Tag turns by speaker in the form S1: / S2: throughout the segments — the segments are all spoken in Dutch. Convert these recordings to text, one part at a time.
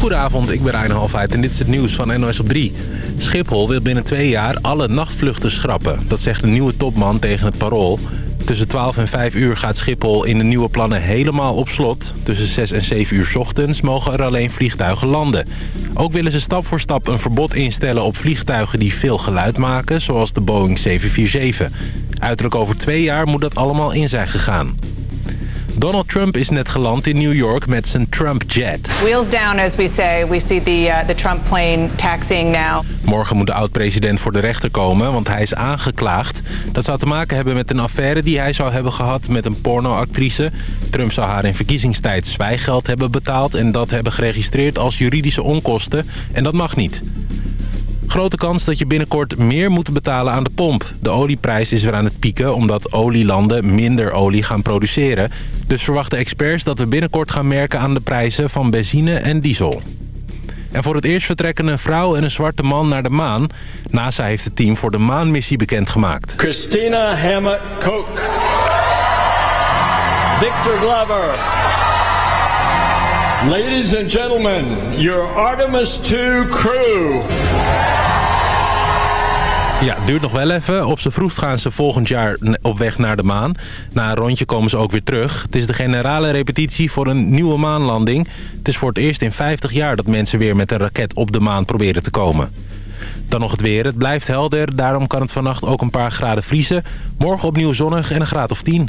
S1: Goedenavond, ik ben Rijn en dit is het nieuws van NOS op 3. Schiphol wil binnen twee jaar alle nachtvluchten schrappen. Dat zegt een nieuwe topman tegen het Parool. Tussen 12 en 5 uur gaat Schiphol in de nieuwe plannen helemaal op slot. Tussen 6 en 7 uur ochtends mogen er alleen vliegtuigen landen. Ook willen ze stap voor stap een verbod instellen op vliegtuigen die veel geluid maken... zoals de Boeing 747. Uiterlijk over twee jaar moet dat allemaal in zijn gegaan. Donald Trump is net geland in New York met zijn Trump Jet.
S2: Wheels down, as we say. We see the, uh, the Trump plane taxiing now.
S1: Morgen moet de oud-president voor de rechter komen, want hij is aangeklaagd. Dat zou te maken hebben met een affaire die hij zou hebben gehad met een pornoactrice. Trump zou haar in verkiezingstijd zwijggeld hebben betaald... en dat hebben geregistreerd als juridische onkosten. En dat mag niet. Grote kans dat je binnenkort meer moet betalen aan de pomp. De olieprijs is weer aan het pieken omdat olielanden minder olie gaan produceren. Dus verwachten experts dat we binnenkort gaan merken aan de prijzen van benzine en diesel. En voor het eerst vertrekken een vrouw en een zwarte man naar de maan. NASA heeft het team voor de maanmissie bekendgemaakt.
S3: Christina Hammett Cook. Victor Glover. Ladies and gentlemen, your Artemis 2 crew.
S1: Ja, duurt nog wel even. Op z'n vroegst gaan ze volgend jaar op weg naar de maan. Na een rondje komen ze ook weer terug. Het is de generale repetitie voor een nieuwe maanlanding. Het is voor het eerst in 50 jaar dat mensen weer met een raket op de maan proberen te komen. Dan nog het weer. Het blijft helder, daarom kan het vannacht ook een paar graden vriezen. Morgen opnieuw zonnig en een graad of 10.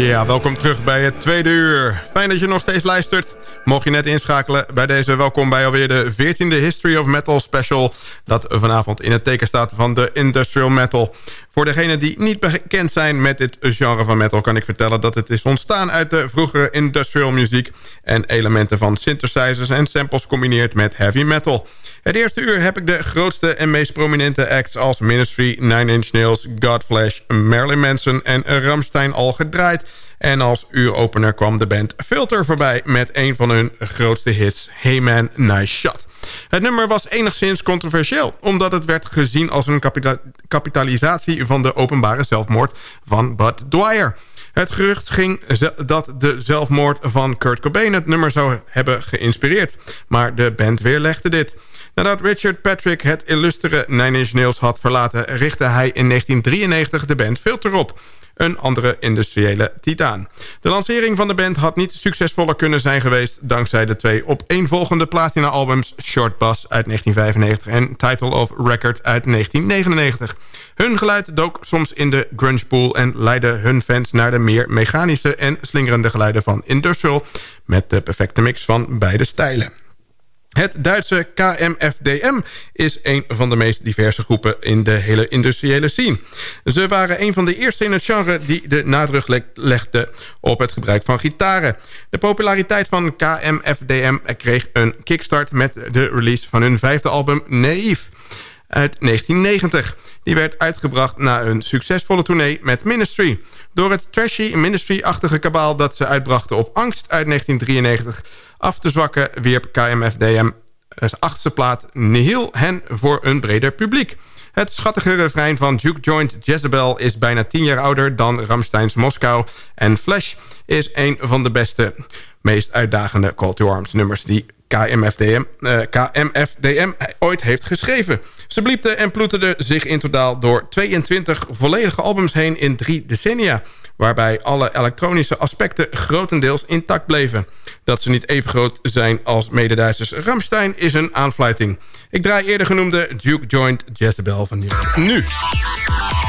S4: Ja, welkom terug bij het tweede uur. Fijn dat je nog steeds luistert. Mocht je net inschakelen bij deze, welkom bij alweer de 14e History of Metal special... dat vanavond in het teken staat van de industrial metal. Voor degenen die niet bekend zijn met dit genre van metal... kan ik vertellen dat het is ontstaan uit de vroegere industrial muziek... en elementen van synthesizers en samples combineerd met heavy metal... Het eerste uur heb ik de grootste en meest prominente acts als Ministry, Nine Inch Nails, Godflesh, Marilyn Manson en Ramstein al gedraaid. En als uuropener kwam de band Filter voorbij met een van hun grootste hits, Hey Man, Nice Shot. Het nummer was enigszins controversieel... omdat het werd gezien als een kapitalisatie van de openbare zelfmoord van Bud Dwyer. Het gerucht ging dat de zelfmoord van Kurt Cobain het nummer zou hebben geïnspireerd. Maar de band weerlegde dit. Nadat Richard Patrick het illustere Nine Inch Nails had verlaten... richtte hij in 1993 de band Filter op een andere industriële titaan. De lancering van de band had niet succesvoller kunnen zijn geweest... dankzij de twee opeenvolgende platina-albums Short Bus uit 1995 en Title of Record uit 1999. Hun geluid dook soms in de grunge pool en leidde hun fans naar de meer mechanische en slingerende geluiden van Industrial... met de perfecte mix van beide stijlen. Het Duitse KMFDM is een van de meest diverse groepen in de hele industriële scene. Ze waren een van de eerste in het genre die de nadruk legde op het gebruik van gitaren. De populariteit van KMFDM kreeg een kickstart met de release van hun vijfde album Naïef uit 1990. Die werd uitgebracht na een succesvolle tournee met Ministry. Door het trashy Ministry-achtige kabaal dat ze uitbrachten op Angst uit 1993 af te zwakken... wierp KMFDM als achtste plaat Nihil hen voor een breder publiek. Het schattige refrein van Duke Joint Jezebel is bijna tien jaar ouder dan Ramsteins Moskou. En Flash is een van de beste, meest uitdagende Call to Arms nummers die KMFDM, uh, eh, KMFDM ooit heeft geschreven. Ze bliepte en ploeterde zich in totaal door 22 volledige albums heen in drie decennia waarbij alle elektronische aspecten grotendeels intact bleven. Dat ze niet even groot zijn als mededuitsers Ramstein is een aanfluiting. Ik draai eerder genoemde Duke Joint Jezebel van nu.
S5: Elke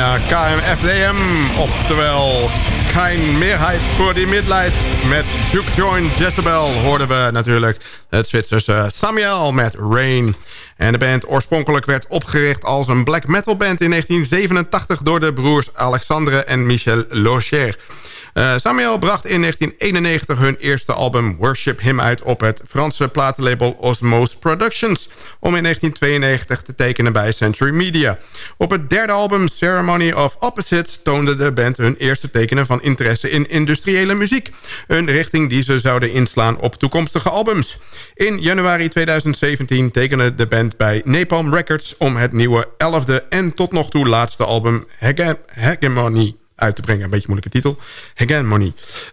S4: KMFDM, oftewel geen meerheid voor die midlight. Met Duke Join Jezebel hoorden we natuurlijk het Zwitserse Samuel met Rain. En de band oorspronkelijk werd opgericht als een black metal band in 1987 door de broers Alexandre en Michel Locher. Uh, Samuel bracht in 1991 hun eerste album Worship Him uit op het Franse platenlabel Osmose Productions... om in 1992 te tekenen bij Century Media. Op het derde album Ceremony of Opposites toonde de band hun eerste tekenen van interesse in industriële muziek. Een richting die ze zouden inslaan op toekomstige albums. In januari 2017 tekende de band bij Napalm Records om het nieuwe 11e en tot nog toe laatste album Hegemony uit te brengen. Een beetje moeilijke titel. Again, Money.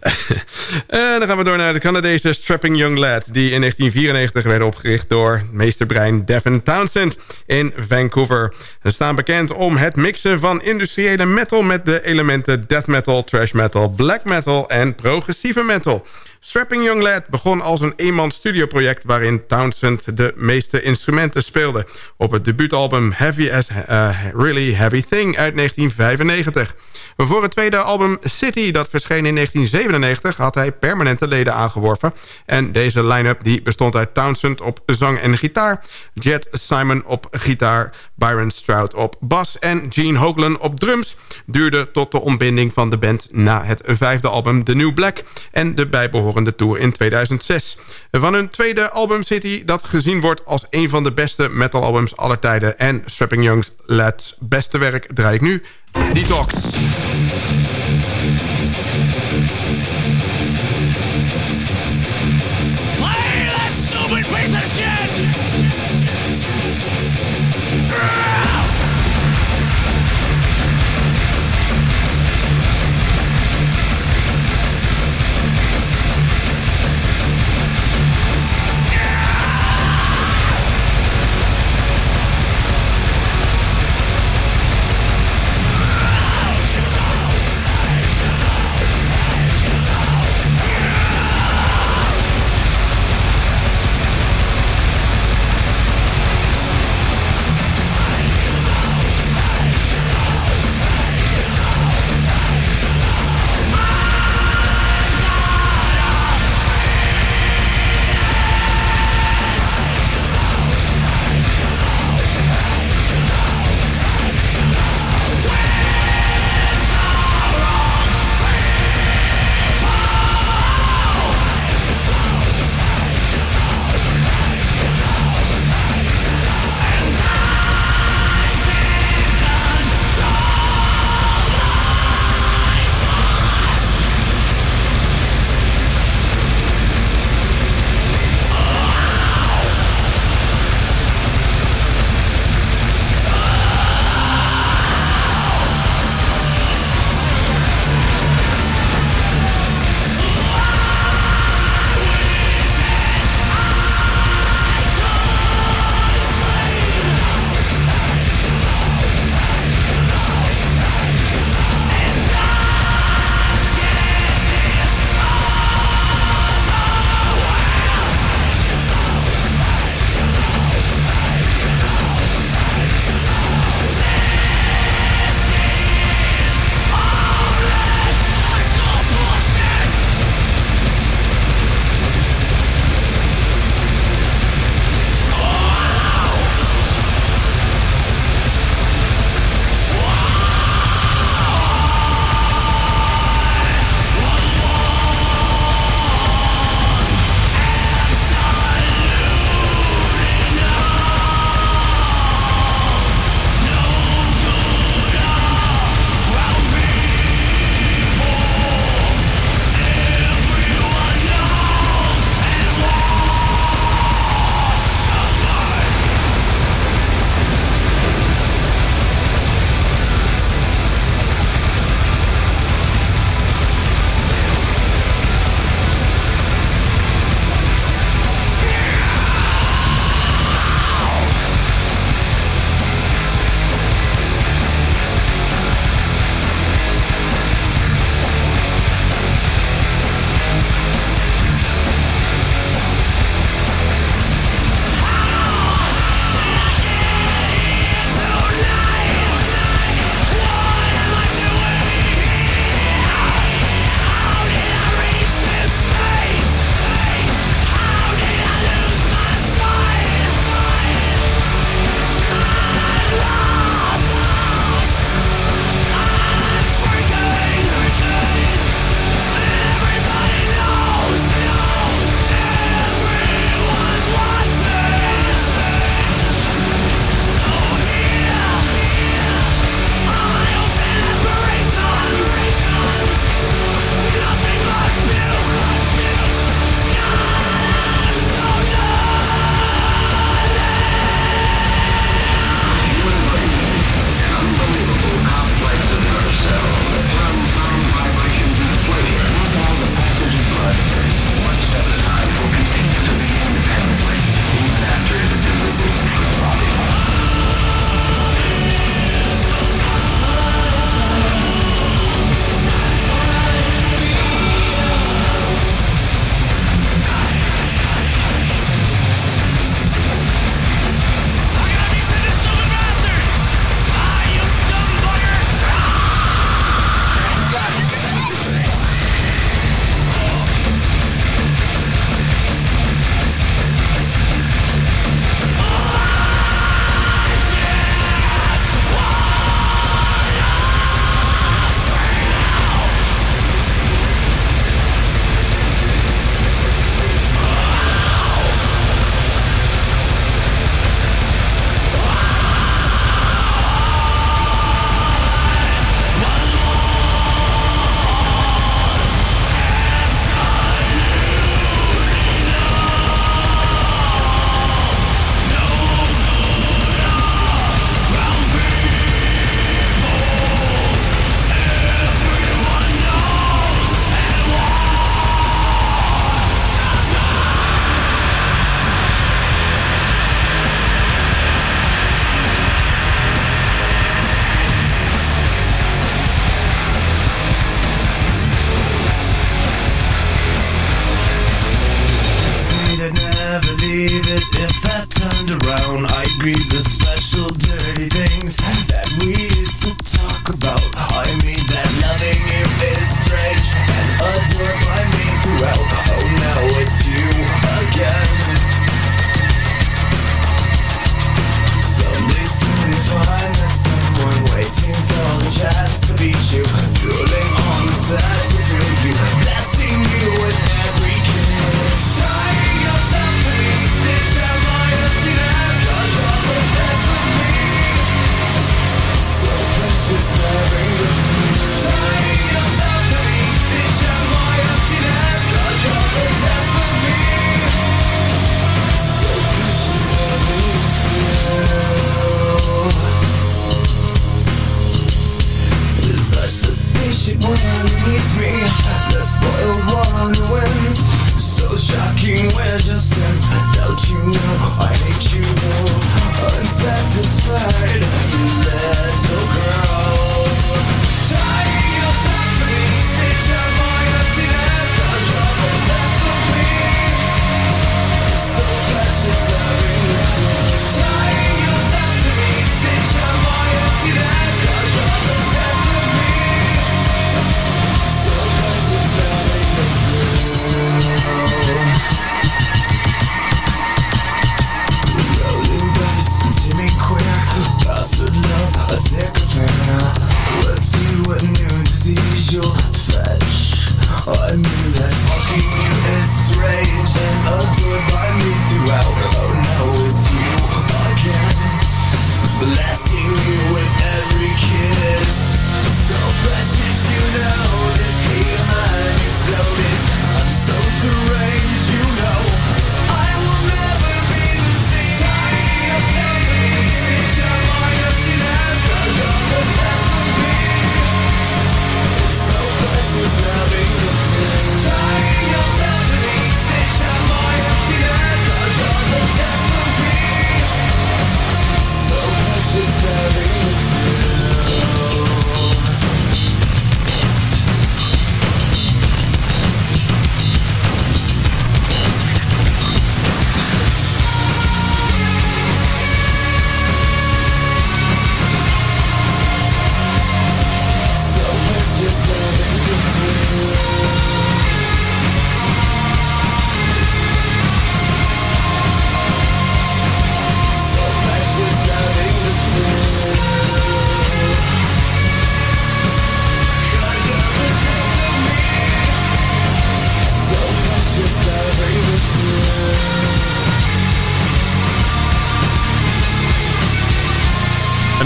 S4: en dan gaan we door naar de Canadese Strapping Young Lad... die in 1994 werden opgericht door meesterbrein Devin Townsend in Vancouver. Ze staan bekend om het mixen van industriële metal... met de elementen death metal, trash metal, black metal en progressieve metal... Strapping Young Lad begon als een eenman studioproject... waarin Townsend de meeste instrumenten speelde. Op het debuutalbum Heavy as a Really Heavy Thing uit 1995. Voor het tweede album City, dat verscheen in 1997... had hij permanente leden aangeworven. En deze line-up die bestond uit Townsend op zang en gitaar... Jet Simon op gitaar, Byron Stroud op bas... en Gene Hoglan op drums... duurde tot de ontbinding van de band na het vijfde album The New Black... en de bijbehorende tour in 2006. Van hun tweede album City, dat gezien wordt als een van de beste metalalbums aller tijden... en Strapping Young's Lad's beste werk draai ik nu... Detox.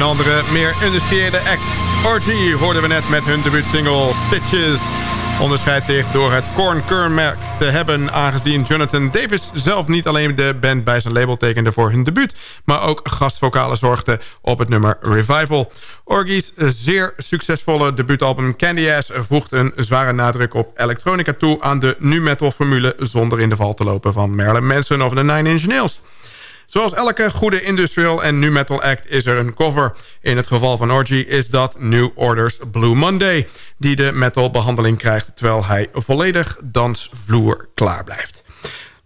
S4: Andere meer industriële act. RG hoorden we net met hun debuutsingle Stitches. Onderscheidt zich door het Korn Kernmerk te hebben... aangezien Jonathan Davis zelf niet alleen de band bij zijn label tekende voor hun debuut... maar ook gastvokalen zorgde op het nummer Revival. Orgy's zeer succesvolle debuutalbum Candy Ass... voegt een zware nadruk op elektronica toe aan de nu-metal formule... zonder in de val te lopen van Marilyn Manson of de Nine Inch Nails... Zoals elke goede industrial en nu metal act is er een cover. In het geval van Orgy is dat New Order's Blue Monday... die de metal behandeling krijgt terwijl hij volledig dansvloer klaar blijft.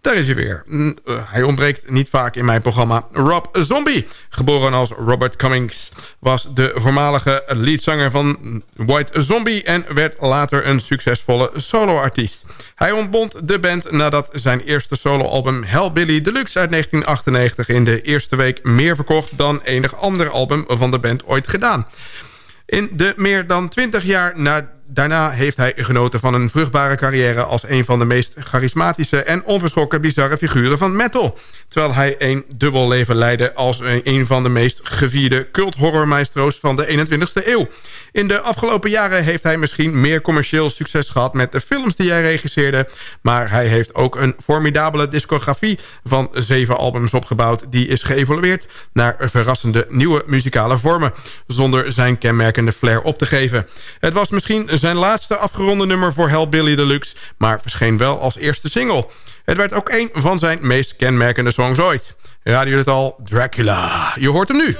S4: Daar is hij weer. Eh, hij ontbreekt niet vaak in mijn programma. Rob Zombie, geboren als Robert Cummings... was de voormalige leadzanger van White Zombie... en werd later een succesvolle soloartiest. Hij ontbond de band nadat zijn eerste soloalbum Hellbilly Deluxe uit 1998... in de eerste week meer verkocht dan enig ander album van de band ooit gedaan. In de meer dan 20 jaar na Daarna heeft hij genoten van een vruchtbare carrière... als een van de meest charismatische en onverschrokken bizarre figuren van metal. Terwijl hij een dubbel leven leidde als een van de meest gevierde cult-horrormaestro's van de 21ste eeuw. In de afgelopen jaren heeft hij misschien meer commercieel succes gehad... met de films die hij regisseerde. Maar hij heeft ook een formidabele discografie van zeven albums opgebouwd... die is geëvolueerd naar verrassende nieuwe muzikale vormen... zonder zijn kenmerkende flair op te geven. Het was misschien zijn laatste afgeronde nummer voor Hellbilly Deluxe... maar verscheen wel als eerste single. Het werd ook een van zijn meest kenmerkende songs ooit. Radio het al, Dracula. Je hoort hem nu.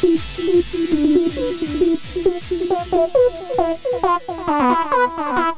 S4: Thank you.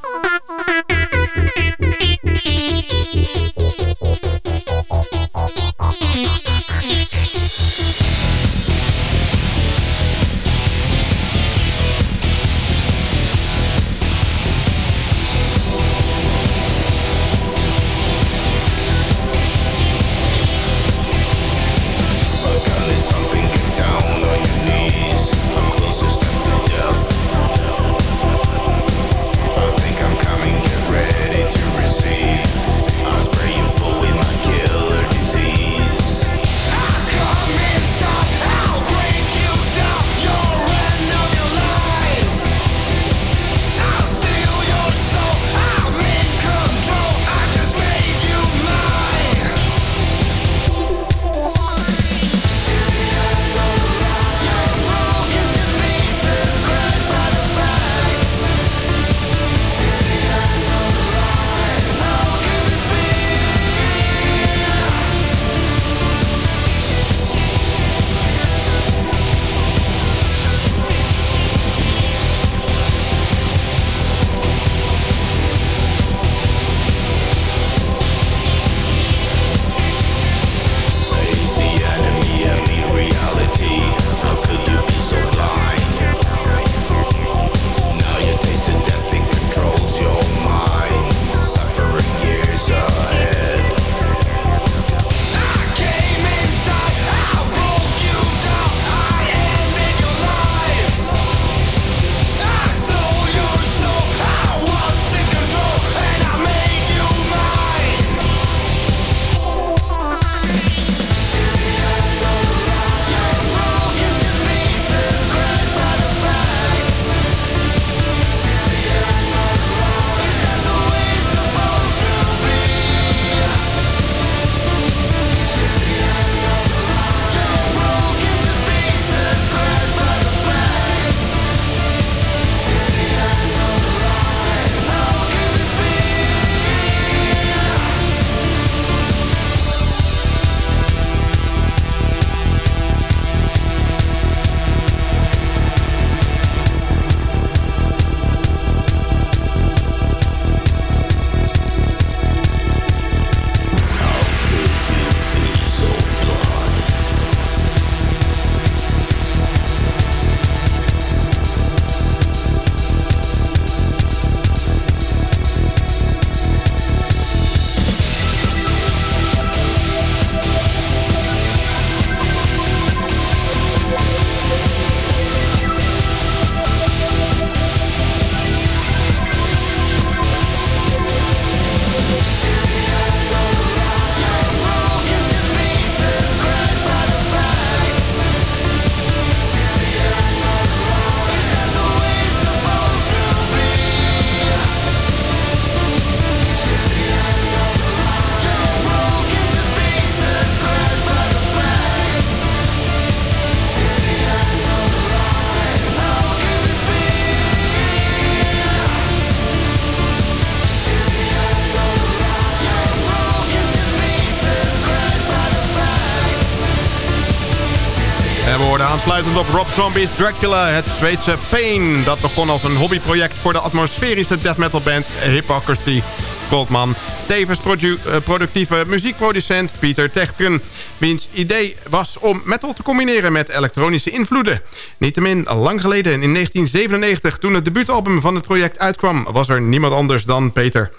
S4: Aansluitend op Rob Zombie's Dracula, het Zweedse Pain. Dat begon als een hobbyproject voor de atmosferische death metal band Hypocrisy. Goldman, tevens eh, productieve muziekproducent Pieter Techteren... wiens idee was om metal te combineren met elektronische invloeden. Niettemin, lang geleden in 1997, toen het debuutalbum van het project uitkwam... was er niemand anders dan Peter.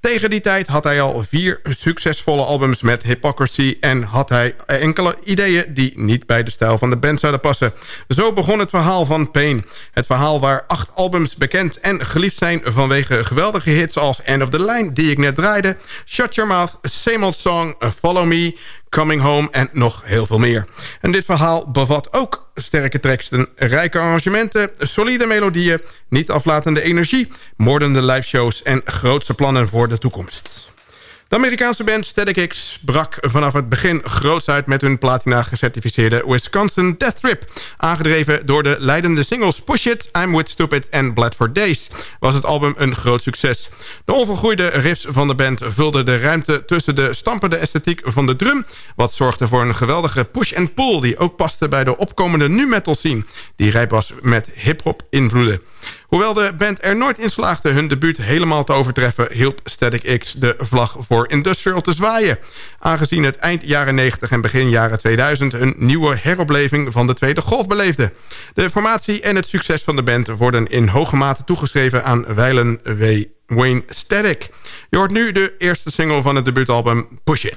S4: Tegen die tijd had hij al vier succesvolle albums met Hypocrisy... en had hij enkele ideeën die niet bij de stijl van de band zouden passen. Zo begon het verhaal van Pain. Het verhaal waar acht albums bekend en geliefd zijn... vanwege geweldige hits als End of the Line, die ik net draaide... Shut Your Mouth, Same Old Song, Follow Me... Coming Home en nog heel veel meer. En dit verhaal bevat ook sterke teksten, rijke arrangementen... solide melodieën, niet aflatende energie... moordende liveshows en grootste plannen voor de toekomst. De Amerikaanse band Static X brak vanaf het begin groots uit... met hun platina gecertificeerde Wisconsin Death Trip. Aangedreven door de leidende singles Push It, I'm With Stupid en Bled for Days... was het album een groot succes. De onvergroeide riffs van de band vulden de ruimte... tussen de stampende esthetiek van de drum... wat zorgde voor een geweldige push and pull... die ook paste bij de opkomende nu metal scene... die rijp was met hip-hop invloeden. Hoewel de band er nooit in slaagde hun debuut helemaal te overtreffen... hielp Static X de vlag voor Industrial te zwaaien. Aangezien het eind jaren 90 en begin jaren 2000... een nieuwe heropleving van de Tweede Golf beleefde. De formatie en het succes van de band worden in hoge mate toegeschreven aan Weilen W. Wayne Static. Je hoort nu de eerste single van het debuutalbum Push It.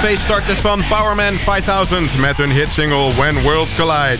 S4: Feeststarters van Powerman 5000 met hun hitsingle When Worlds Collide.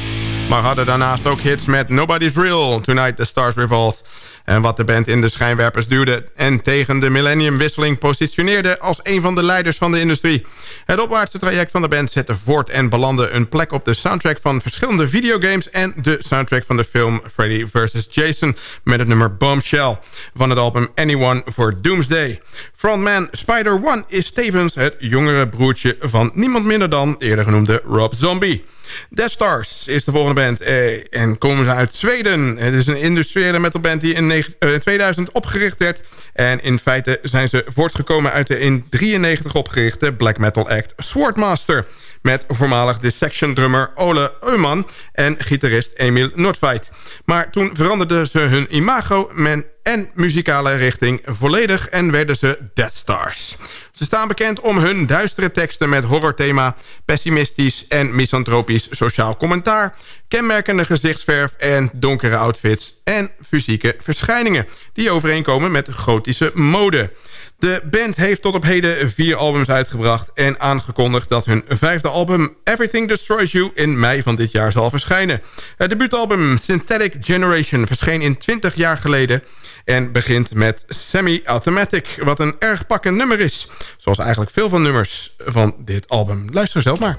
S4: Maar hadden daarnaast ook hits met Nobody's Real, Tonight the Stars Revolt en wat de band in de schijnwerpers duwde... en tegen de millenniumwisseling positioneerde als een van de leiders van de industrie. Het opwaartse traject van de band zette voort en belandde een plek op de soundtrack van verschillende videogames... en de soundtrack van de film Freddy vs. Jason met het nummer Bombshell... van het album Anyone for Doomsday. Frontman Spider-One is tevens het jongere broertje van niemand minder dan... eerder genoemde Rob Zombie. Death Stars is de volgende band. Eh, en komen ze uit Zweden. Het is een industriële metalband die in 2000 eh, opgericht werd. En in feite zijn ze voortgekomen uit de in 93 opgerichte black metal act Swordmaster. Met voormalig Dissection-drummer Ole Eumann en gitarist Emil Nordveit. Maar toen veranderden ze hun imago men en muzikale richting volledig en werden ze Death Stars. Ze staan bekend om hun duistere teksten met horrorthema... pessimistisch en misantropisch sociaal commentaar... kenmerkende gezichtsverf en donkere outfits... en fysieke verschijningen die overeenkomen met gotische mode... De band heeft tot op heden vier albums uitgebracht... en aangekondigd dat hun vijfde album Everything Destroys You... in mei van dit jaar zal verschijnen. Het debuutalbum Synthetic Generation verscheen in 20 jaar geleden... en begint met Semi-Automatic, wat een erg pakkend nummer is. Zoals eigenlijk veel van nummers van dit album. Luister zelf maar.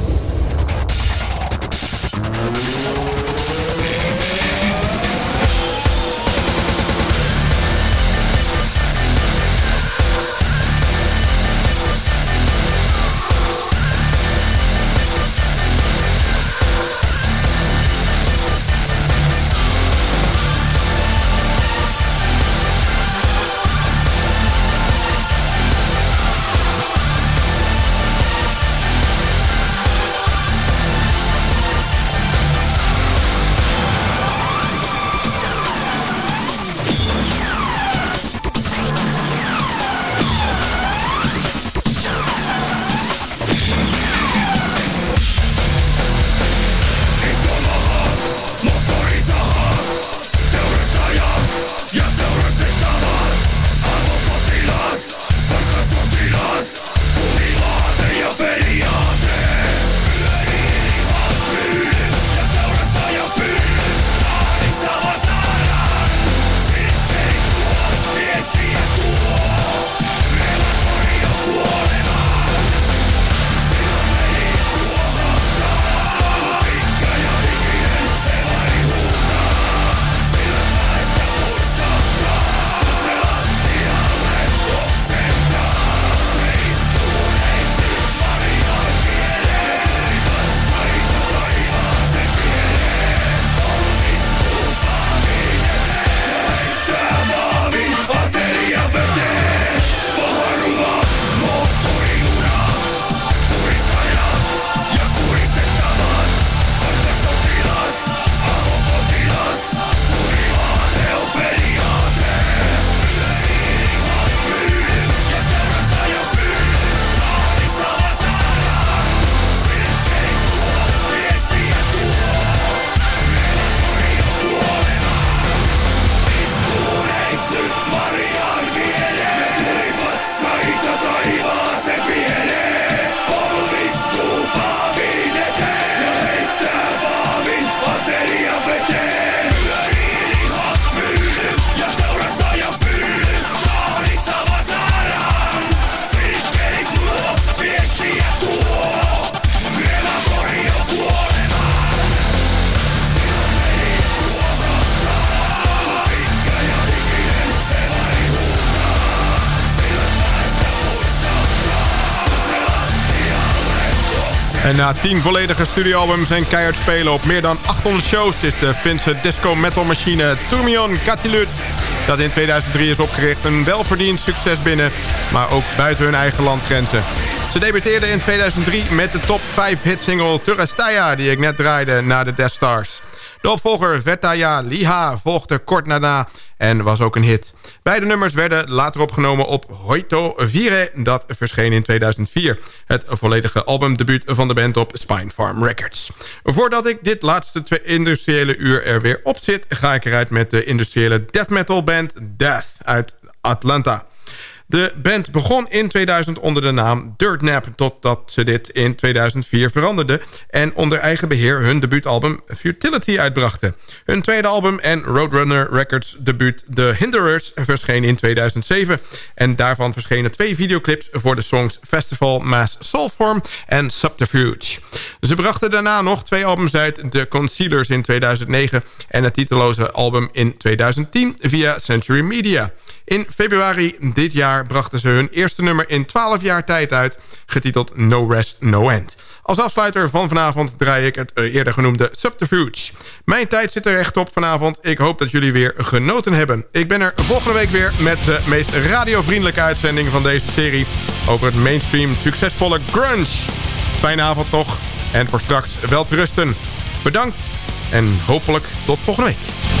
S4: Na tien volledige studioalbums en keihard spelen op meer dan 800 shows... is de Finse disco metal machine Turmion Katilut... dat in 2003 is opgericht een welverdiend succes binnen... maar ook buiten hun eigen landgrenzen. Ze debuteerden in 2003 met de top 5 hitsingle Turastaya... die ik net draaide na de Death Stars. De opvolger Vetaya Liha volgde kort daarna en was ook een hit. Beide nummers werden later opgenomen op Hoito Vire, dat verscheen in 2004. Het volledige albumdebuut van de band op Spine Farm Records. Voordat ik dit laatste twee industriële uur er weer op zit... ga ik eruit met de industriële death metal band Death uit Atlanta. De band begon in 2000 onder de naam Dirtnap... totdat ze dit in 2004 veranderde... en onder eigen beheer hun debuutalbum Futility uitbrachten. Hun tweede album en Roadrunner Records debuut The Hinderers verscheen in 2007... en daarvan verschenen twee videoclips voor de songs Festival Mass Soulform en Subterfuge. Ze brachten daarna nog twee albums uit... The Concealers in 2009 en het titeloze album in 2010 via Century Media... In februari dit jaar brachten ze hun eerste nummer in 12 jaar tijd uit... getiteld No Rest, No End. Als afsluiter van vanavond draai ik het eh, eerder genoemde Subterfuge. Mijn tijd zit er echt op vanavond. Ik hoop dat jullie weer genoten hebben. Ik ben er volgende week weer met de meest radiovriendelijke uitzending van deze serie... over het mainstream succesvolle grunge. Fijne avond nog en voor straks wel te rusten. Bedankt en hopelijk tot volgende week.